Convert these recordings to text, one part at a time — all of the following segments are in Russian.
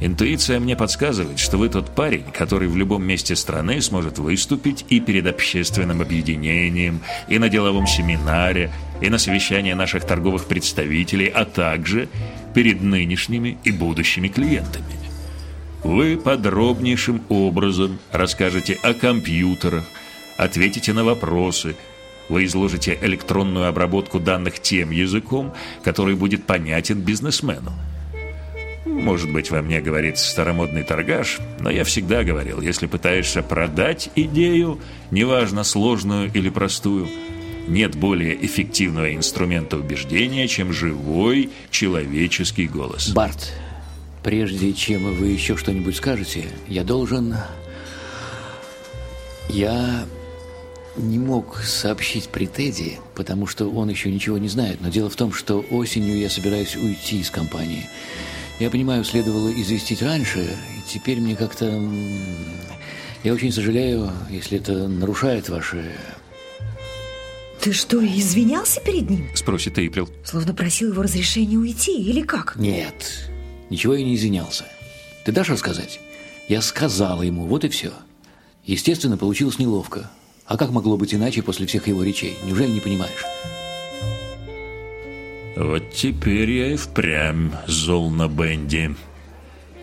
Интуиция мне подсказывает, что вы тот парень, который в любом месте страны сможет выступить и перед общественным объединением, и на деловом семинаре, и на совещании наших торговых представителей, а также перед нынешними и будущими клиентами. Вы подробнейшим образом расскажете о компьютерах, ответите на вопросы, вы изложите электронную обработку данных тем языком, который будет понятен бизнесмену. Может быть, во мне говорит старомодный торгаш, но я всегда говорил, если пытаешься продать идею, неважно сложную или простую, нет более эффективного инструмента убеждения, чем живой человеческий голос. Барт, прежде чем вы еще что-нибудь скажете, я должен... Я не мог сообщить при Теди, потому что он еще ничего не знает, но дело в том, что осенью я собираюсь уйти из компании. Я понимаю, следовало известить раньше, и теперь мне как-то... Я очень сожалею, если это нарушает ваши... Ты что, извинялся перед ним? Спросит Эйприл. Словно просил его разрешения уйти, или как? Нет, ничего я не извинялся. Ты дашь рассказать? Я сказала ему, вот и все. Естественно, получилось неловко. А как могло быть иначе после всех его речей? Неужели не понимаешь? Вот теперь я и впрямь зол на Бенди.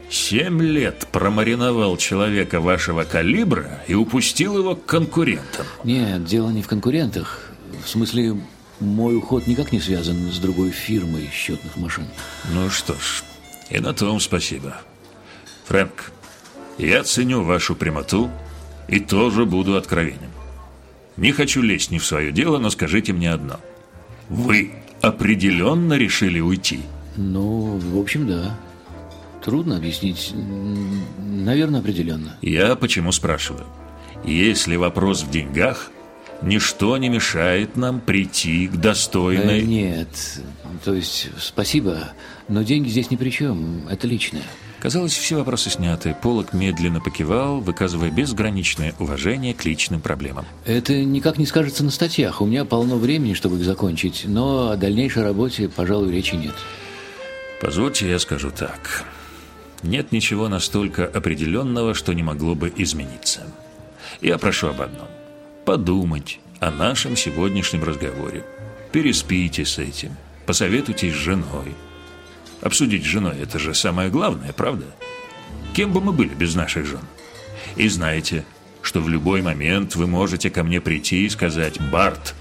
Семь лет промариновал человека вашего калибра и упустил его к конкурентам. Нет, дело не в конкурентах. В смысле, мой уход никак не связан с другой фирмой счетных машин. Ну что ж, и на том спасибо. Фрэнк, я ценю вашу прямоту и тоже буду откровенен. Не хочу лезть не в свое дело, но скажите мне одно. Вы определенно решили уйти? Ну, в общем, да. Трудно объяснить. Наверное, определенно. Я почему спрашиваю? Если вопрос в деньгах, ничто не мешает нам прийти к достойной... Э, нет, то есть спасибо, но деньги здесь ни при чем, это личное. Казалось, все вопросы сняты. Полок медленно покивал, выказывая безграничное уважение к личным проблемам. Это никак не скажется на статьях. У меня полно времени, чтобы их закончить, но о дальнейшей работе, пожалуй, речи нет. Позвольте, я скажу так. Нет ничего настолько определенного, что не могло бы измениться. Я прошу об одном. Подумать о нашем сегодняшнем разговоре. Переспите с этим. Посоветуйтесь с женой. Обсудить с женой – это же самое главное, правда? Кем бы мы были без наших жен? И знаете, что в любой момент вы можете ко мне прийти и сказать «Барт,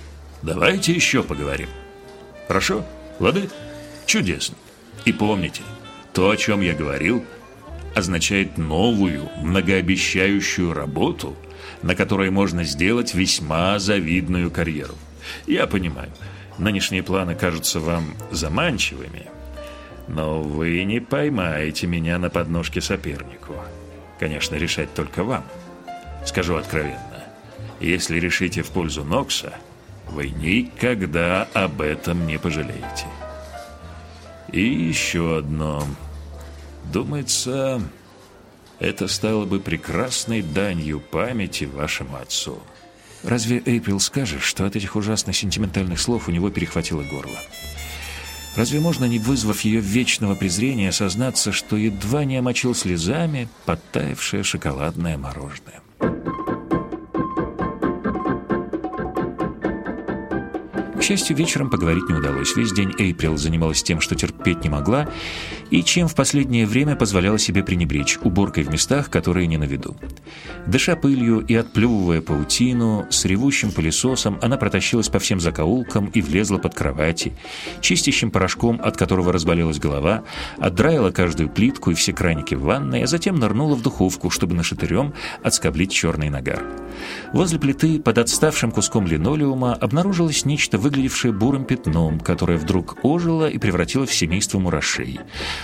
давайте еще поговорим». Хорошо? Лады? Чудесно. И помните, то, о чем я говорил, означает новую, многообещающую работу, на которой можно сделать весьма завидную карьеру. Я понимаю, нынешние планы кажутся вам заманчивыми – но вы не поймаете меня на подножке сопернику. Конечно, решать только вам. Скажу откровенно, если решите в пользу Нокса, вы никогда об этом не пожалеете. И еще одно. Думается, это стало бы прекрасной данью памяти вашему отцу. Разве Эйприл скажет, что от этих ужасно сентиментальных слов у него перехватило горло? Разве можно, не вызвав ее вечного презрения, осознаться, что едва не омочил слезами подтаявшее шоколадное мороженое? Счастью, вечером поговорить не удалось. Весь день Эйприл занималась тем, что терпеть не могла, и чем в последнее время позволяла себе пренебречь, уборкой в местах, которые не на виду. Дыша пылью и отплевывая паутину, с ревущим пылесосом она протащилась по всем закоулкам и влезла под кровати. Чистящим порошком, от которого разболелась голова, отдраила каждую плитку и все краники в ванной, а затем нырнула в духовку, чтобы нашатырем отскоблить черный нагар. Возле плиты, под отставшим куском линолеума, обнаружилось нечто выглядящее выглядевшее бурым пятном, которое вдруг ожило и превратилось в семейство мурашей.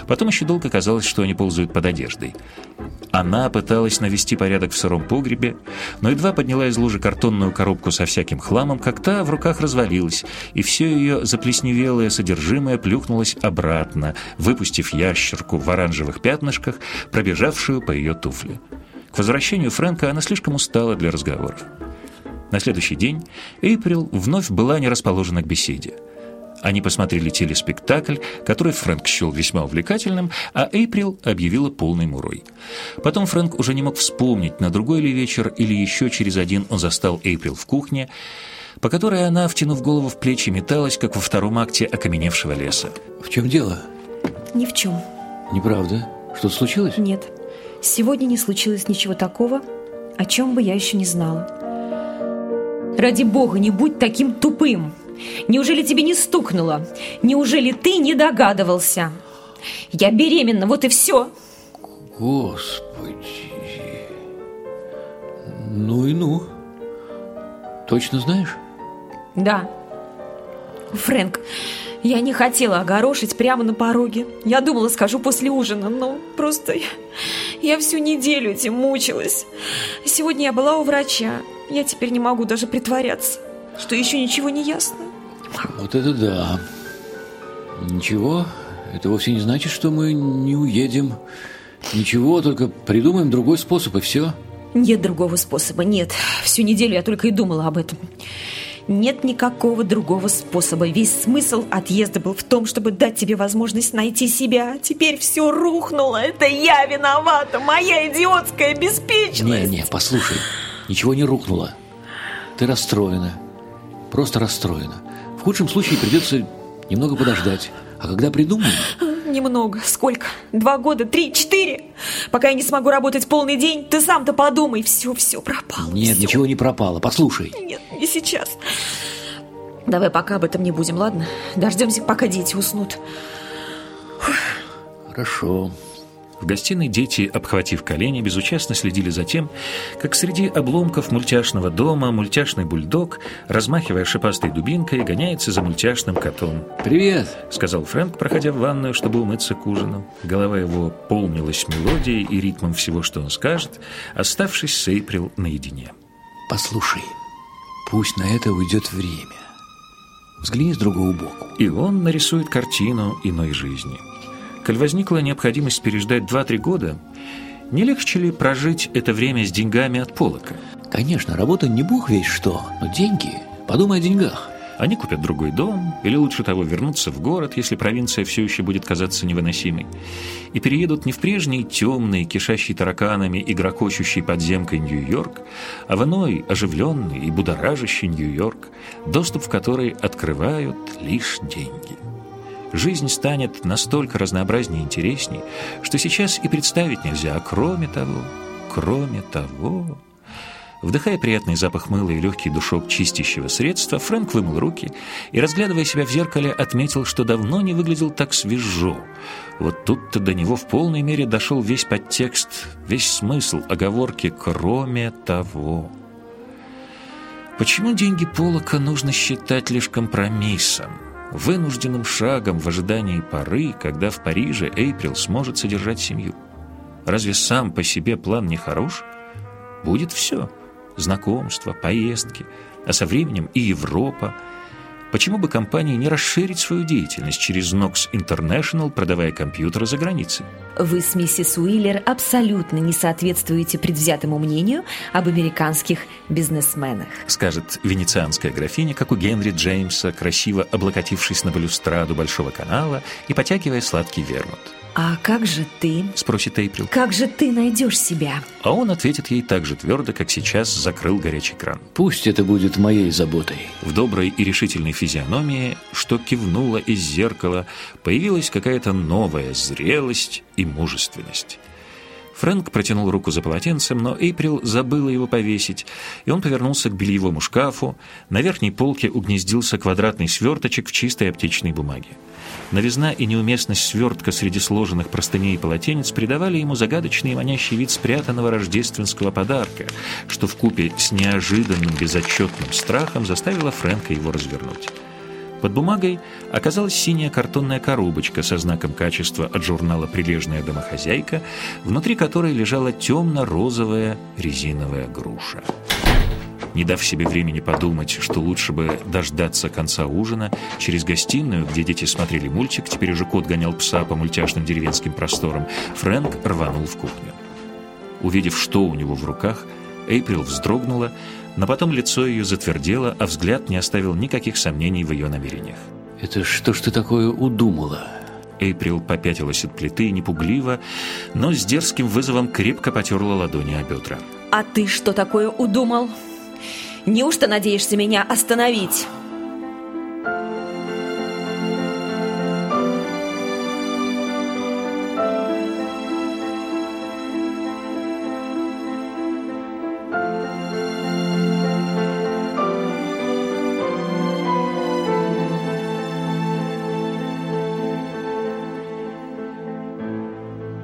Потом еще долго казалось, что они ползают под одеждой. Она пыталась навести порядок в сыром погребе, но едва подняла из лужи картонную коробку со всяким хламом, как та в руках развалилась, и все ее заплесневелое содержимое плюхнулось обратно, выпустив ящерку в оранжевых пятнышках, пробежавшую по ее туфле. К возвращению Фрэнка она слишком устала для разговоров. На следующий день Эйприл вновь была не расположена к беседе. Они посмотрели телеспектакль, который Фрэнк счел весьма увлекательным, а Эйприл объявила полный мурой. Потом Фрэнк уже не мог вспомнить, на другой ли вечер или еще через один он застал Эйприл в кухне, по которой она, втянув голову в плечи, металась, как во втором акте окаменевшего леса. В чем дело? Ни в чем. Неправда. Что-то случилось? Нет. Сегодня не случилось ничего такого, о чем бы я еще не знала. Ради бога, не будь таким тупым. Неужели тебе не стукнуло? Неужели ты не догадывался? Я беременна, вот и все. Господи. Ну и ну. Точно знаешь? Да. Фрэнк, я не хотела огорошить прямо на пороге. Я думала, скажу после ужина, но просто я, я всю неделю этим мучилась. Сегодня я была у врача. Я теперь не могу даже притворяться, что еще ничего не ясно. Вот это да. Ничего, это вовсе не значит, что мы не уедем. Ничего, только придумаем другой способ, и все. Нет другого способа, нет. Всю неделю я только и думала об этом. Нет никакого другого способа. Весь смысл отъезда был в том, чтобы дать тебе возможность найти себя. Теперь все рухнуло. Это я виновата. Моя идиотская беспечность. Не, не, послушай. Ничего не рухнуло. Ты расстроена. Просто расстроена. В худшем случае придется немного подождать. А когда придумаем... Немного. Сколько? Два года? Три? Четыре? Пока я не смогу работать полный день, ты сам-то подумай. Все, все пропало. Нет, все. ничего не пропало. Послушай. Нет, не сейчас. Давай пока об этом не будем, ладно? Дождемся, пока дети уснут. Хорошо. В гостиной дети, обхватив колени, безучастно следили за тем, как среди обломков мультяшного дома мультяшный бульдог, размахивая шипастой дубинкой, гоняется за мультяшным котом. «Привет!» — сказал Фрэнк, проходя в ванную, чтобы умыться к ужину. Голова его полнилась мелодией и ритмом всего, что он скажет, оставшись с Эйприл наедине. «Послушай, пусть на это уйдет время. Взгляни с другого боку». И он нарисует картину иной жизни — коль возникла необходимость переждать 2-3 года, не легче ли прожить это время с деньгами от полока? Конечно, работа не бог весь что, но деньги. Подумай о деньгах. Они купят другой дом, или лучше того, вернуться в город, если провинция все еще будет казаться невыносимой, и переедут не в прежний темный, кишащий тараканами и грохочущий подземкой Нью-Йорк, а в иной, оживленный и будоражащий Нью-Йорк, доступ в который открывают лишь деньги жизнь станет настолько разнообразнее и интересней, что сейчас и представить нельзя. А кроме того, кроме того... Вдыхая приятный запах мыла и легкий душок чистящего средства, Фрэнк вымыл руки и, разглядывая себя в зеркале, отметил, что давно не выглядел так свежо. Вот тут-то до него в полной мере дошел весь подтекст, весь смысл оговорки «кроме того». Почему деньги Полока нужно считать лишь компромиссом? Вынужденным шагом в ожидании поры, когда в Париже Эйприл сможет содержать семью. Разве сам по себе план не хорош? Будет все. Знакомства, поездки, а со временем и Европа – Почему бы компании не расширить свою деятельность через Nox International, продавая компьютеры за границей? Вы с миссис Уиллер абсолютно не соответствуете предвзятому мнению об американских бизнесменах. Скажет венецианская графиня, как у Генри Джеймса, красиво облокотившись на балюстраду Большого канала и потягивая сладкий вермут. «А как же ты?» – спросит Эйприл. «Как же ты найдешь себя?» А он ответит ей так же твердо, как сейчас закрыл горячий кран. «Пусть это будет моей заботой». В доброй и решительной физиономии, что кивнуло из зеркала, появилась какая-то новая зрелость и мужественность. Фрэнк протянул руку за полотенцем, но Эйприл забыла его повесить, и он повернулся к бельевому шкафу. На верхней полке угнездился квадратный сверточек в чистой аптечной бумаге. Новизна и неуместность свертка среди сложенных простыней и полотенец придавали ему загадочный и манящий вид спрятанного рождественского подарка, что в купе с неожиданным безотчетным страхом заставило Фрэнка его развернуть. Под бумагой оказалась синяя картонная коробочка со знаком качества от журнала «Прилежная домохозяйка», внутри которой лежала темно-розовая резиновая груша. Не дав себе времени подумать, что лучше бы дождаться конца ужина, через гостиную, где дети смотрели мультик, теперь уже кот гонял пса по мультяшным деревенским просторам, Фрэнк рванул в кухню. Увидев, что у него в руках, Эйприл вздрогнула, но потом лицо ее затвердело, а взгляд не оставил никаких сомнений в ее намерениях. Это что ж ты такое удумала? Эйприл попятилась от плиты непугливо, но с дерзким вызовом крепко потерла ладони о бедра. А ты что такое удумал? Неужто надеешься меня остановить?